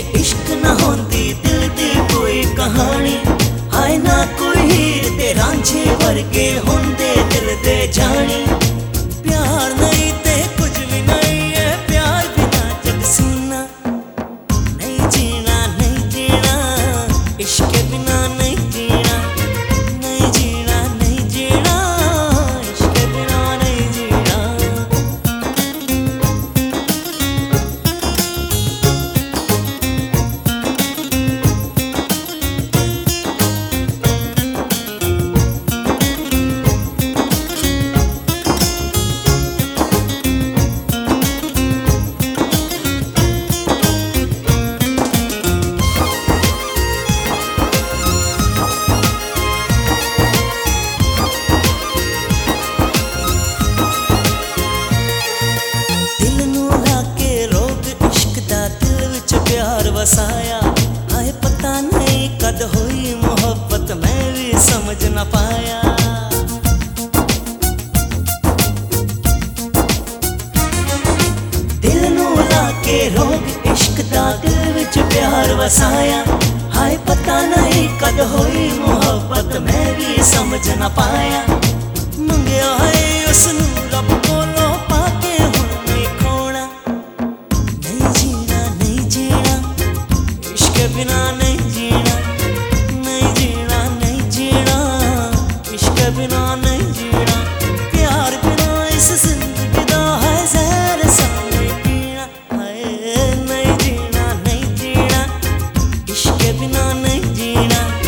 ਜੇ ਇਸ਼ਕ ਨਾ ਹੁੰਦੀ, ਦਿਲ ਦੀ ਕੋਈ ਕਹਾਣੀ। ਹਾਏ ਨਾ ਕੋਈ ਹੀਰ ਤੇ ਰਾਂਝੇ ਵਰਗੇ ਹੁੰਦੇ ਦਿਲ ਦੇ ਜਾਣੀ। बसाया। हाय पता नहीं कद हुई मोहब्बत, मैं भी समझ ना पाया। दिल ला के रोग, इश्क दा दिल विच प्यार वसाया। हाय पता नहीं कद हुई मोहब्बत, मैं भी समझ ना पाया। Argentina.